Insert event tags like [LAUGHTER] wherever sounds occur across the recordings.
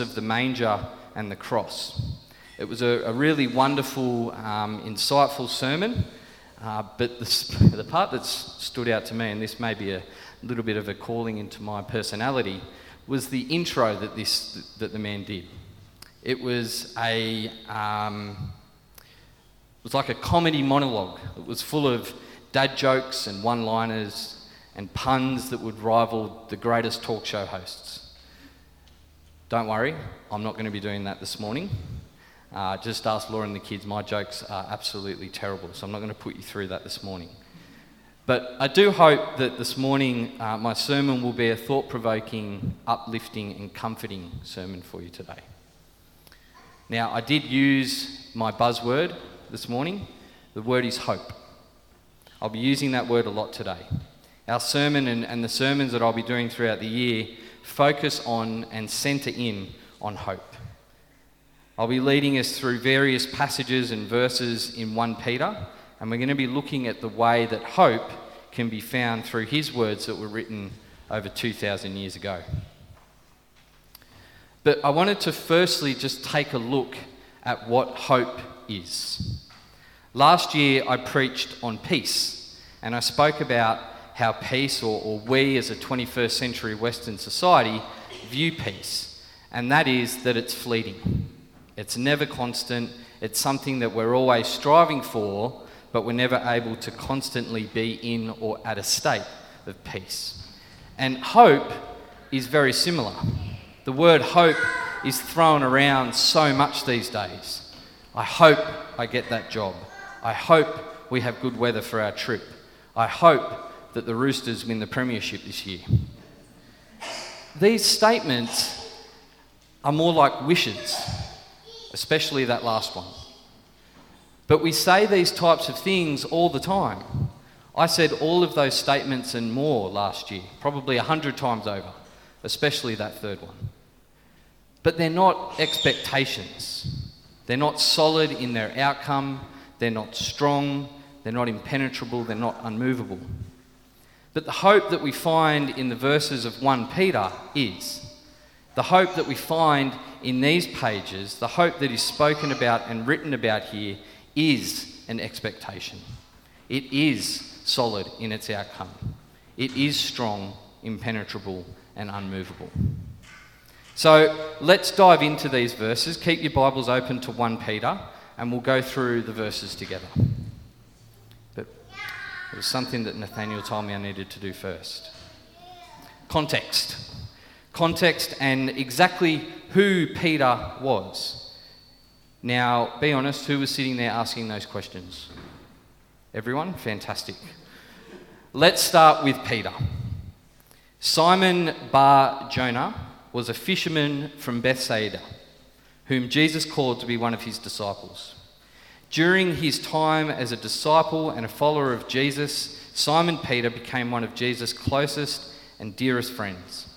of the manger and the cross. It was a, a really wonderful, um, insightful sermon, uh, but the, [LAUGHS] the part that stood out to me, and this may be a little bit of a calling into my personality, was the intro that, this, that the man did. It was a, um, it was like a comedy monologue. It was full of dad jokes and one-liners and puns that would rival the greatest talk show hosts. Don't worry, I'm not going to be doing that this morning. Uh, just ask Laura and the kids. My jokes are absolutely terrible, so I'm not going to put you through that this morning. But I do hope that this morning uh, my sermon will be a thought provoking, uplifting, and comforting sermon for you today. Now, I did use my buzzword this morning. The word is hope. I'll be using that word a lot today. Our sermon and, and the sermons that I'll be doing throughout the year focus on and centre in on hope. I'll be leading us through various passages and verses in 1 Peter and we're going to be looking at the way that hope can be found through his words that were written over 2,000 years ago. But I wanted to firstly just take a look at what hope is. Last year I preached on peace, and I spoke about how peace, or, or, we as a 21st century Western society, view peace, and that is that it's fleeting. It's never constant, it's something that we're always striving for, but we're never able to constantly be in or at a state of peace. And hope is very similar. The word hope is thrown around so much these days. I hope I get that job. I hope we have good weather for our trip. I hope that the Roosters win the Premiership this year. These statements are more like wishes, especially that last one. But we say these types of things all the time. I said all of those statements and more last year, probably a hundred times over, especially that third one. But they're not expectations. They're not solid in their outcome. They're not strong. They're not impenetrable. They're not unmovable. But the hope that we find in the verses of 1 Peter is the hope that we find in these pages, the hope that is spoken about and written about here is an expectation. It is solid in its outcome. It is strong, impenetrable, and unmovable. So let's dive into these verses. Keep your Bibles open to 1 Peter, and we'll go through the verses together. It was something that Nathaniel told me I needed to do first. Context. Context and exactly who Peter was. Now, be honest, who was sitting there asking those questions? Everyone? Fantastic. Let's start with Peter. Simon Bar Jonah was a fisherman from Bethsaida, whom Jesus called to be one of his disciples. During his time as a disciple and a follower of Jesus, Simon Peter became one of Jesus' closest and dearest friends.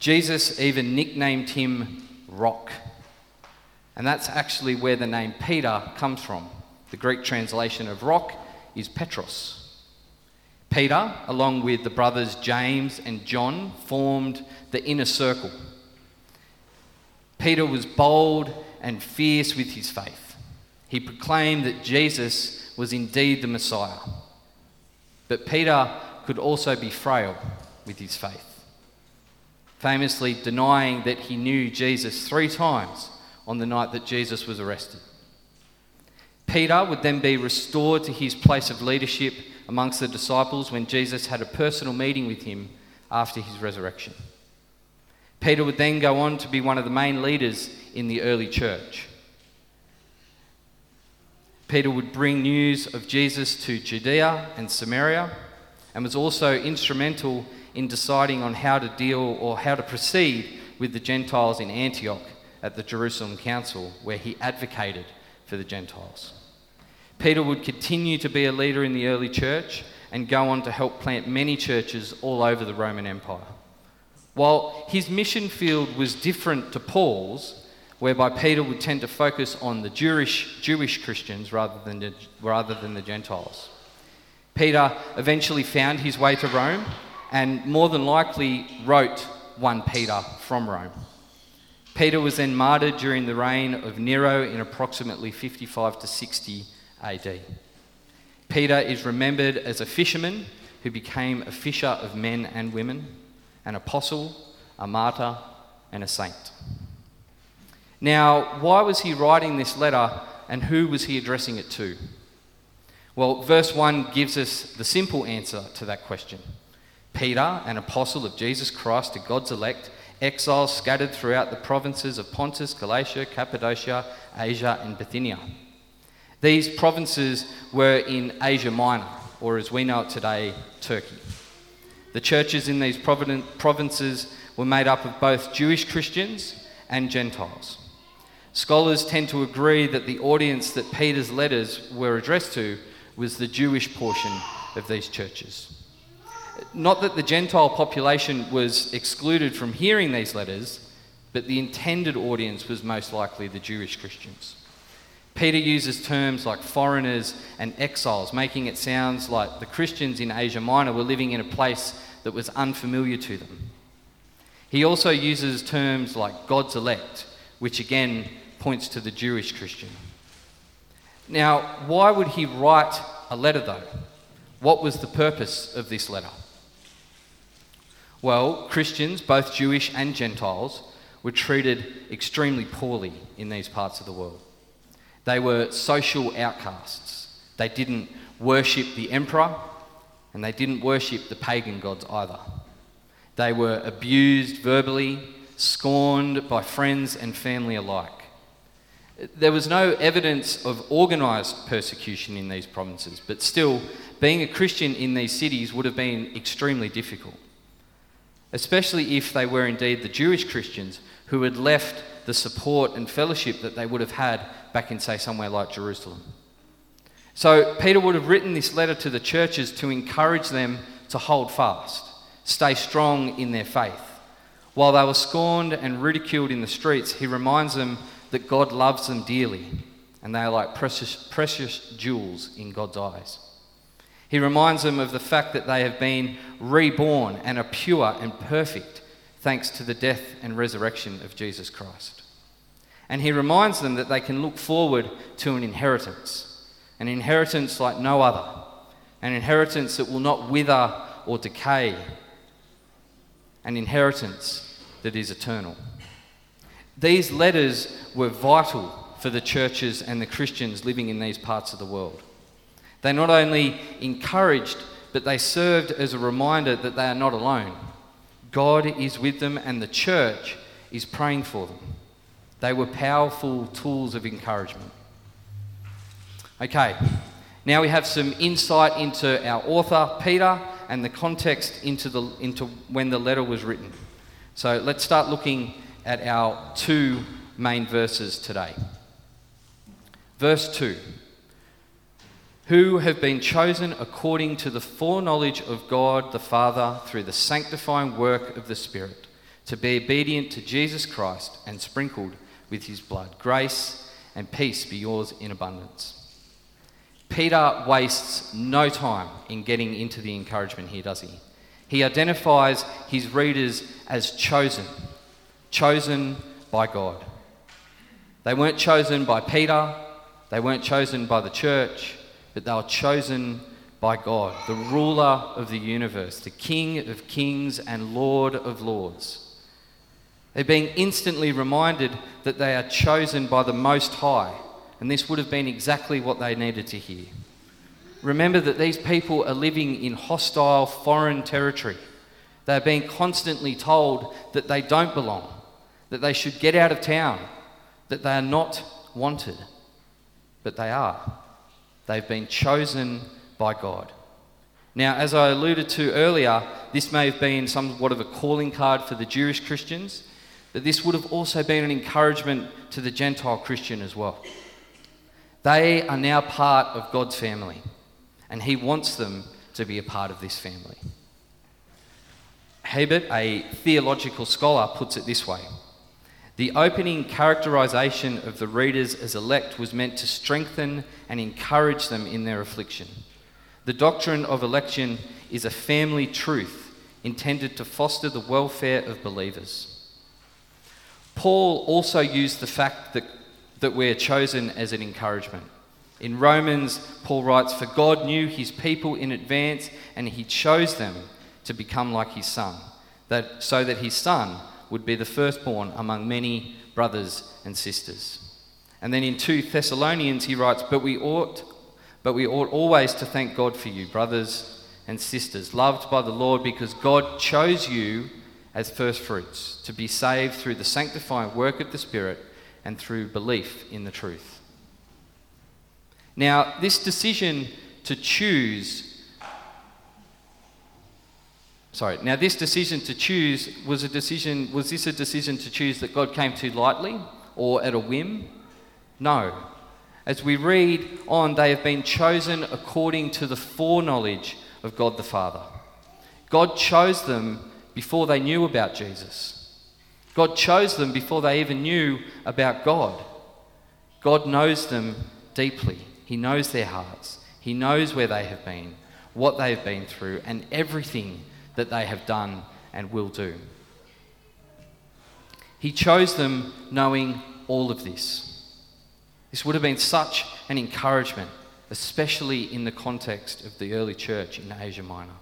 Jesus even nicknamed him Rock and that's actually where the name Peter comes from. The Greek translation of rock is Petros. Peter, along with the brothers James and John, formed the inner circle. Peter was bold and fierce with his faith. He proclaimed that Jesus was indeed the Messiah. But Peter could also be frail with his faith, famously denying that he knew Jesus three times on the night that Jesus was arrested. Peter would then be restored to his place of leadership amongst the disciples when Jesus had a personal meeting with him after his resurrection. Peter would then go on to be one of the main leaders in the early church. Peter would bring news of Jesus to Judea and Samaria and was also instrumental in deciding on how to deal or how to proceed with the Gentiles in Antioch at the Jerusalem Council, where he advocated for the Gentiles. Peter would continue to be a leader in the early church and go on to help plant many churches all over the Roman Empire. While his mission field was different to Paul's, whereby Peter would tend to focus on the Jewish, Jewish Christians rather than, the, rather than the Gentiles. Peter eventually found his way to Rome and more than likely wrote 1 Peter from Rome. Peter was then martyred during the reign of Nero in approximately 55 to 60 AD. Peter is remembered as a fisherman who became a fisher of men and women, an apostle, a martyr, and a saint. Now, why was he writing this letter and who was he addressing it to? Well, verse 1 gives us the simple answer to that question. Peter, an apostle of Jesus Christ to God's elect, exiles scattered throughout the provinces of Pontus, Galatia, Cappadocia, Asia, and Bithynia. These provinces were in Asia Minor, or as we know it today, Turkey. The churches in these provinces were made up of both Jewish Christians and Gentiles. Scholars tend to agree that the audience that Peter's letters were addressed to was the Jewish portion of these churches. Not that the Gentile population was excluded from hearing these letters, but the intended audience was most likely the Jewish Christians. Peter uses terms like foreigners and exiles, making it sound like the Christians in Asia Minor were living in a place that was unfamiliar to them. He also uses terms like God's elect, which again points to the Jewish Christian. Now, why would he write a letter though? What was the purpose of this letter? Well, Christians, both Jewish and Gentiles, were treated extremely poorly in these parts of the world. They were social outcasts. They didn't worship the emperor and they didn't worship the pagan gods either. They were abused verbally, scorned by friends and family alike. There was no evidence of organised persecution in these provinces, but still, being a Christian in these cities would have been extremely difficult, especially if they were indeed the Jewish Christians who had left the support and fellowship that they would have had back in, say, somewhere like Jerusalem. So, Peter would have written this letter to the churches to encourage them to hold fast, stay strong in their faith. While they were scorned and ridiculed in the streets, he reminds them that God loves them dearly and they are like precious, precious jewels in God's eyes. He reminds them of the fact that they have been reborn and are pure and perfect thanks to the death and resurrection of Jesus Christ. And he reminds them that they can look forward to an inheritance, an inheritance like no other, an inheritance that will not wither or decay, an inheritance that is eternal. These letters were vital for the churches and the Christians living in these parts of the world. They not only encouraged, but they served as a reminder that they are not alone. God is with them, and the church is praying for them. They were powerful tools of encouragement. Okay, now we have some insight into our author, Peter, and the context into, the, into when the letter was written. So let's start looking at our two main verses today. Verse 2 who have been chosen according to the foreknowledge of God the Father through the sanctifying work of the Spirit, to be obedient to Jesus Christ and sprinkled with his blood. Grace and peace be yours in abundance. Peter wastes no time in getting into the encouragement here, does he? He identifies his readers as chosen, chosen by God. They weren't chosen by Peter, they weren't chosen by the church, but they were chosen by God, the ruler of the universe, the King of kings and Lord of lords. They're being instantly reminded that they are chosen by the Most High, and this would have been exactly what they needed to hear. Remember that these people are living in hostile foreign territory. They are being constantly told that they don't belong, that they should get out of town, that they are not wanted. But they are. They've been chosen by God. Now, as I alluded to earlier, this may have been somewhat of a calling card for the Jewish Christians, but this would have also been an encouragement to the Gentile Christian as well. They are now part of God's family, and He wants them to be a part of this family. Hiebert, a theological scholar, puts it this way The opening characterization of the readers as elect was meant to strengthen and encourage them in their affliction. The doctrine of election is a family truth intended to foster the welfare of believers. Paul also used the fact that, that we're chosen as an encouragement. In Romans, Paul writes, For God knew his people in advance, and he chose them to become like his son, that, so that his son would be the firstborn among many brothers and sisters. And then in 2 Thessalonians, he writes, But we ought, but we ought always to thank God for you, brothers and sisters, loved by the Lord, because God chose you as firstfruits to be saved through the sanctifying work of the Spirit and through belief in the truth. Now, this decision to choose sorry. Now this decision to choose was a decision was this a decision to choose that god came too lightly or at a whim? No. As we read on they have been chosen according to the foreknowledge of god the father. God chose them before they knew about jesus. God chose them before they even knew about god. God knows them deeply. He knows their hearts. He knows where they have been what they have been through and everything that they have done and will do. He chose them knowing all of this. This would have been such an encouragement, especially in the context of the early church in Asia Minor.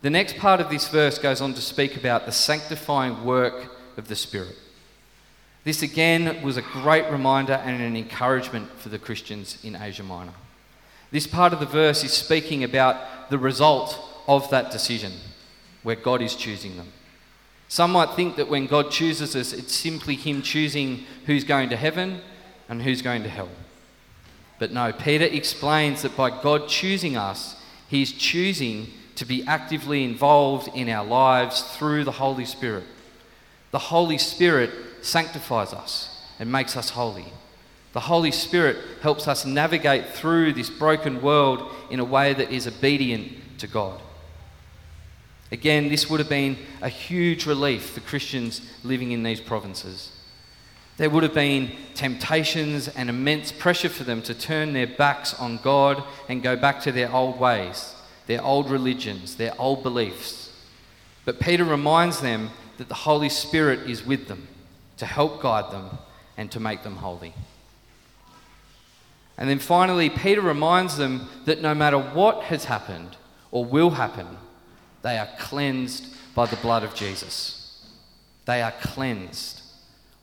The next part of this verse goes on to speak about the sanctifying work of the Spirit. This again was a great reminder and an encouragement for the Christians in Asia Minor. This part of the verse is speaking about the result of that decision where God is choosing them. Some might think that when God chooses us, it's simply Him choosing who's going to heaven and who's going to hell. But no, Peter explains that by God choosing us, He's choosing to be actively involved in our lives through the Holy Spirit. The Holy Spirit sanctifies us and makes us holy. The Holy Spirit helps us navigate through this broken world in a way that is obedient to God. Again, this would have been a huge relief for Christians living in these provinces. There would have been temptations and immense pressure for them to turn their backs on God and go back to their old ways, their old religions, their old beliefs. But Peter reminds them that the Holy Spirit is with them to help guide them and to make them holy. And then finally, Peter reminds them that no matter what has happened or will happen, they are cleansed by the blood of Jesus. They are cleansed,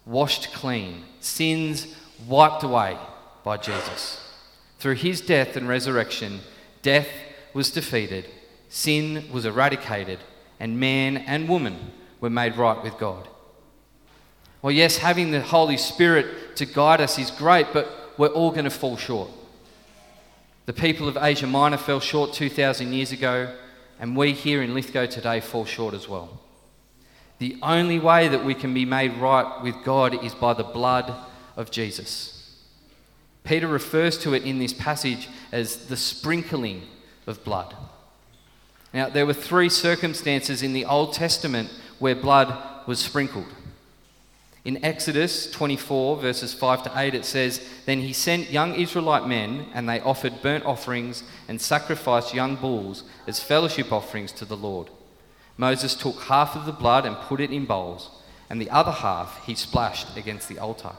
washed clean, sins wiped away by Jesus. Through his death and resurrection, death was defeated, sin was eradicated, and man and woman were made right with God. Well, yes, having the Holy Spirit to guide us is great, but we're all going to fall short. The people of Asia Minor fell short 2,000 years ago. And we here in Lithgow today fall short as well. The only way that we can be made right with God is by the blood of Jesus. Peter refers to it in this passage as the sprinkling of blood. Now, there were three circumstances in the Old Testament where blood was sprinkled. In Exodus 24, verses 5 to 8, it says, Then he sent young Israelite men, and they offered burnt offerings and sacrificed young bulls as fellowship offerings to the Lord. Moses took half of the blood and put it in bowls, and the other half he splashed against the altar.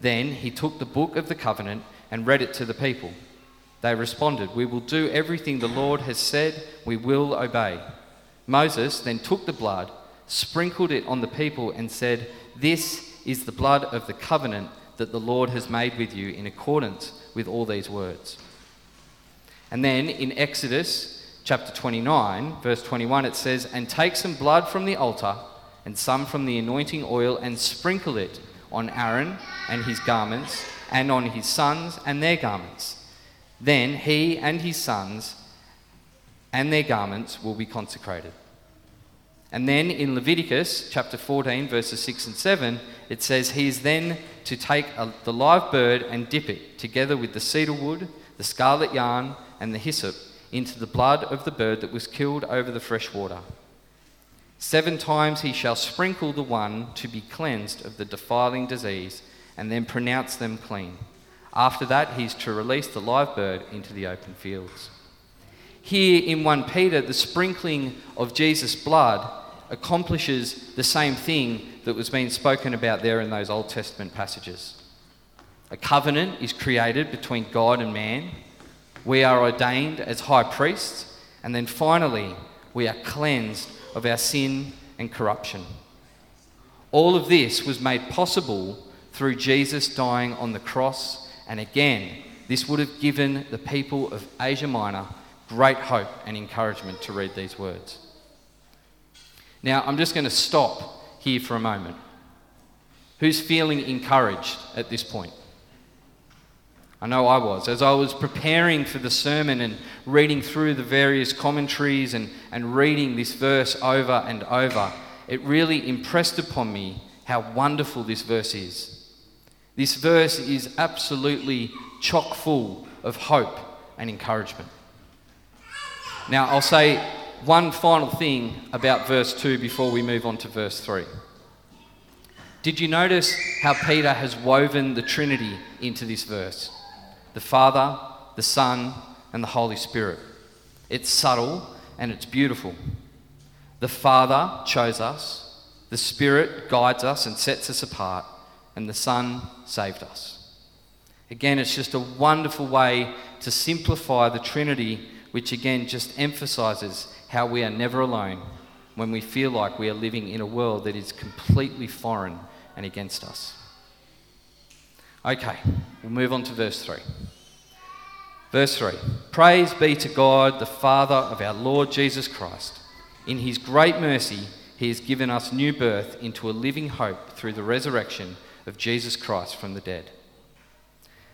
Then he took the book of the covenant and read it to the people. They responded, We will do everything the Lord has said, we will obey. Moses then took the blood, sprinkled it on the people, and said, this is the blood of the covenant that the Lord has made with you in accordance with all these words. And then in Exodus chapter 29, verse 21, it says, And take some blood from the altar and some from the anointing oil and sprinkle it on Aaron and his garments and on his sons and their garments. Then he and his sons and their garments will be consecrated. And then in Leviticus chapter 14, verses 6 and 7, it says, He is then to take a, the live bird and dip it, together with the cedar wood, the scarlet yarn, and the hyssop, into the blood of the bird that was killed over the fresh water. Seven times he shall sprinkle the one to be cleansed of the defiling disease, and then pronounce them clean. After that, he is to release the live bird into the open fields. Here in 1 Peter, the sprinkling of Jesus' blood accomplishes the same thing that was being spoken about there in those Old Testament passages. A covenant is created between God and man. We are ordained as high priests. And then finally, we are cleansed of our sin and corruption. All of this was made possible through Jesus dying on the cross. And again, this would have given the people of Asia Minor great hope and encouragement to read these words. Now, I'm just going to stop here for a moment. Who's feeling encouraged at this point? I know I was. As I was preparing for the sermon and reading through the various commentaries and, and reading this verse over and over, it really impressed upon me how wonderful this verse is. This verse is absolutely chock full of hope and encouragement. Now, I'll say one final thing about verse 2 before we move on to verse 3. Did you notice how Peter has woven the Trinity into this verse? the Father, the Son, and the Holy Spirit. It's subtle and it's beautiful. The Father chose us, the Spirit guides us and sets us apart, and the Son saved us. Again, it's just a wonderful way to simplify the Trinity, which again just emphasizes how we are never alone when we feel like we are living in a world that is completely foreign and against us. Okay, we'll move on to verse 3. Verse 3 Praise be to God, the Father of our Lord Jesus Christ. In his great mercy, he has given us new birth into a living hope through the resurrection of Jesus Christ from the dead.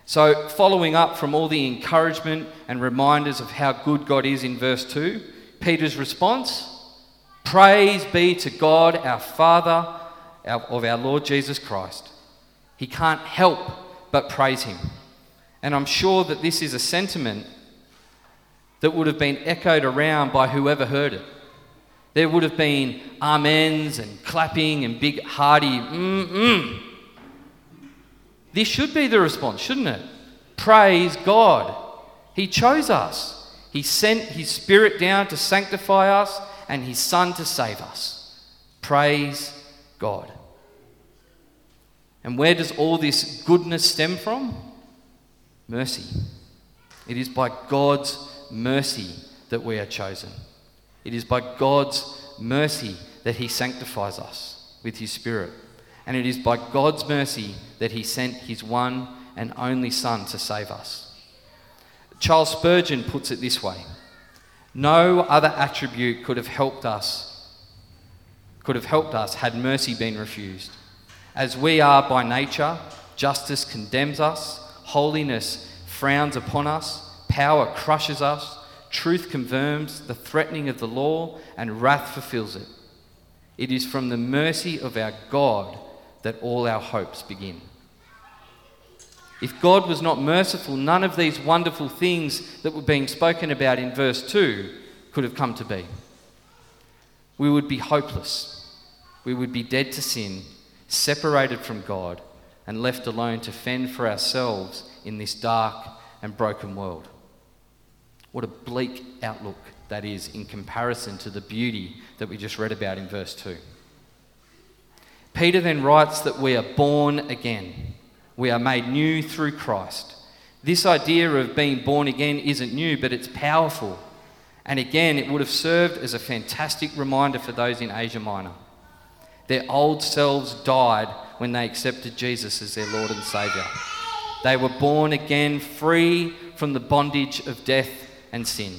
So, following up from all the encouragement and reminders of how good God is in verse 2, Peter's response Praise be to God, our Father of our Lord Jesus Christ he can't help but praise him. And I'm sure that this is a sentiment that would have been echoed around by whoever heard it. There would have been amens and clapping and big hearty mm-mm. This should be the response, shouldn't it? Praise God. He chose us. He sent His Spirit down to sanctify us and His Son to save us. Praise God. And where does all this goodness stem from? Mercy. It is by God's mercy that we are chosen. It is by God's mercy that He sanctifies us with His Spirit. And it is by God's mercy that He sent His one and only Son to save us. Charles Spurgeon puts it this way No other attribute could have helped us, could have helped us had mercy been refused. As we are by nature, justice condemns us, holiness frowns upon us, power crushes us, truth confirms the threatening of the law, and wrath fulfills it. It is from the mercy of our God that all our hopes begin. If God was not merciful, none of these wonderful things that were being spoken about in verse 2 could have come to be. We would be hopeless. We would be dead to sin separated from God, and left alone to fend for ourselves in this dark and broken world. What a bleak outlook that is in comparison to the beauty that we just read about in verse 2. Peter then writes that we are born again. We are made new through Christ. This idea of being born again isn't new, but it's powerful. And again, it would have served as a fantastic reminder for those in Asia Minor. Their old selves died when they accepted Jesus as their Lord and Saviour. They were born again free from the bondage of death and sin.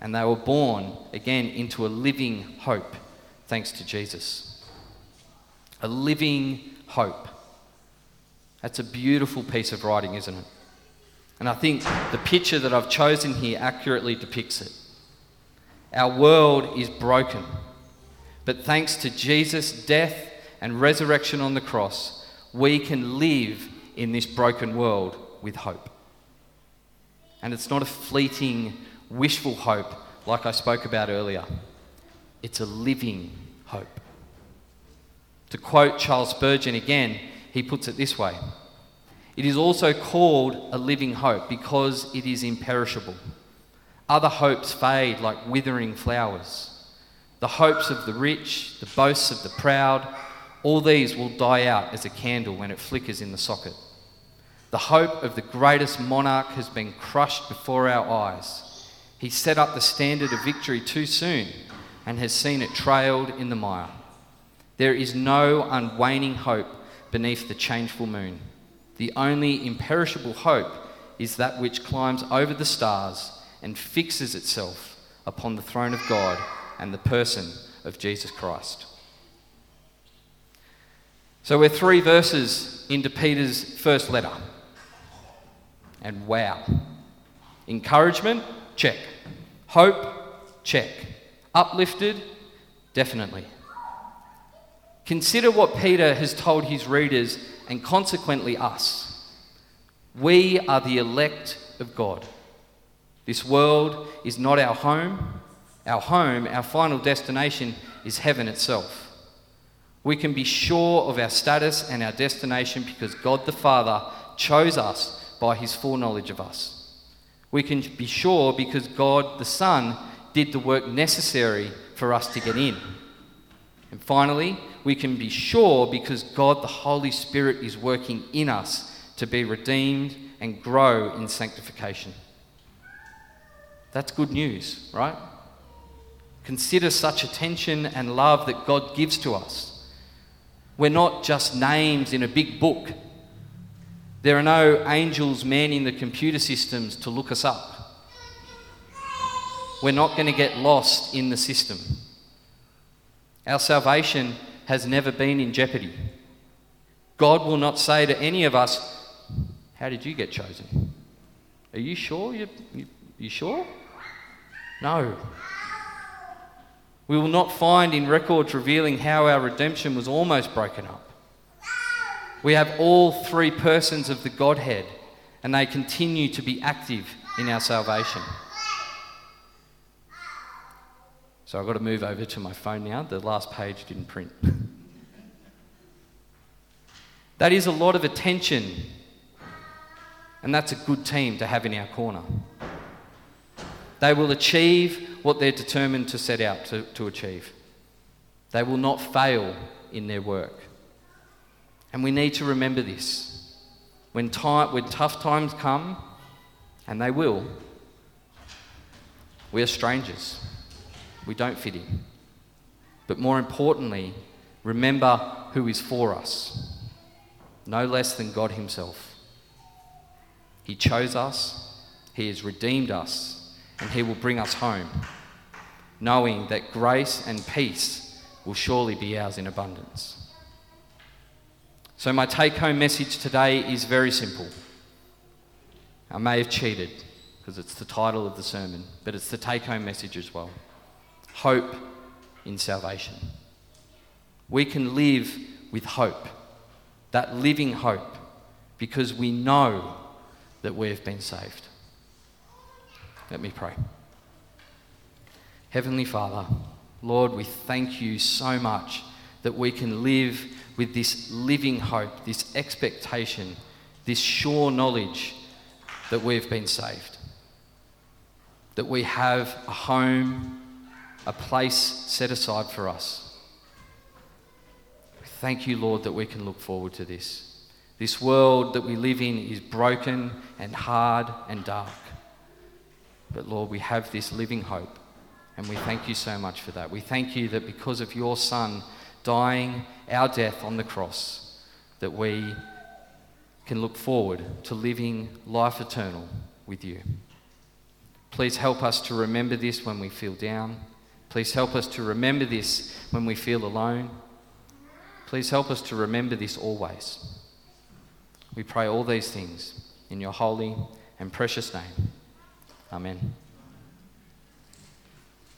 And they were born again into a living hope thanks to Jesus. A living hope. That's a beautiful piece of writing, isn't it? And I think the picture that I've chosen here accurately depicts it. Our world is broken. But thanks to Jesus' death and resurrection on the cross, we can live in this broken world with hope. And it's not a fleeting, wishful hope like I spoke about earlier, it's a living hope. To quote Charles Spurgeon again, he puts it this way It is also called a living hope because it is imperishable. Other hopes fade like withering flowers. The hopes of the rich, the boasts of the proud, all these will die out as a candle when it flickers in the socket. The hope of the greatest monarch has been crushed before our eyes. He set up the standard of victory too soon and has seen it trailed in the mire. There is no unwaning hope beneath the changeful moon. The only imperishable hope is that which climbs over the stars and fixes itself upon the throne of God and the person of Jesus Christ. So we're three verses into Peter's first letter. And wow. Encouragement? Check. Hope? Check. Uplifted? Definitely. Consider what Peter has told his readers and consequently us. We are the elect of God. This world is not our home. Our home, our final destination, is heaven itself. We can be sure of our status and our destination because God the Father chose us by his foreknowledge of us. We can be sure because God the Son did the work necessary for us to get in. And finally, we can be sure because God the Holy Spirit is working in us to be redeemed and grow in sanctification. That's good news, right? Consider such attention and love that God gives to us. We're not just names in a big book. There are no angels manning the computer systems to look us up. We're not going to get lost in the system. Our salvation has never been in jeopardy. God will not say to any of us, how did you get chosen? Are you sure? You, you, you sure? No. We will not find in records revealing how our redemption was almost broken up. We have all three persons of the Godhead, and they continue to be active in our salvation. So I've got to move over to my phone now. The last page didn't print. that is a lot of attention and that's a good team to have in our corner. They will achieve what they're determined to set out to, to achieve. They will not fail in their work. And we need to remember this. When, time, when tough times come, and they will, we are strangers. We don't fit in. But more importantly, remember who is for us no less than God Himself. He chose us, He has redeemed us, and He will bring us home, knowing that grace and peace will surely be ours in abundance. So, my take home message today is very simple. I may have cheated because it's the title of the sermon, but it's the take home message as well. Hope in salvation. We can live with hope, that living hope, because we know that we have been saved. Let me pray. Heavenly Father, Lord, we thank you so much that we can live with this living hope, this expectation, this sure knowledge that we've been saved. That we have a home, a place set aside for us. Thank you, Lord, that we can look forward to this. This world that we live in is broken and hard and dark. But Lord, we have this living hope, and we thank you so much for that. We thank you that because of your Son dying our death on the cross, that we can look forward to living life eternal with you. Please help us to remember this when we feel down. Please help us to remember this when we feel alone. Please help us to remember this always. We pray all these things in your holy and precious name. Amen.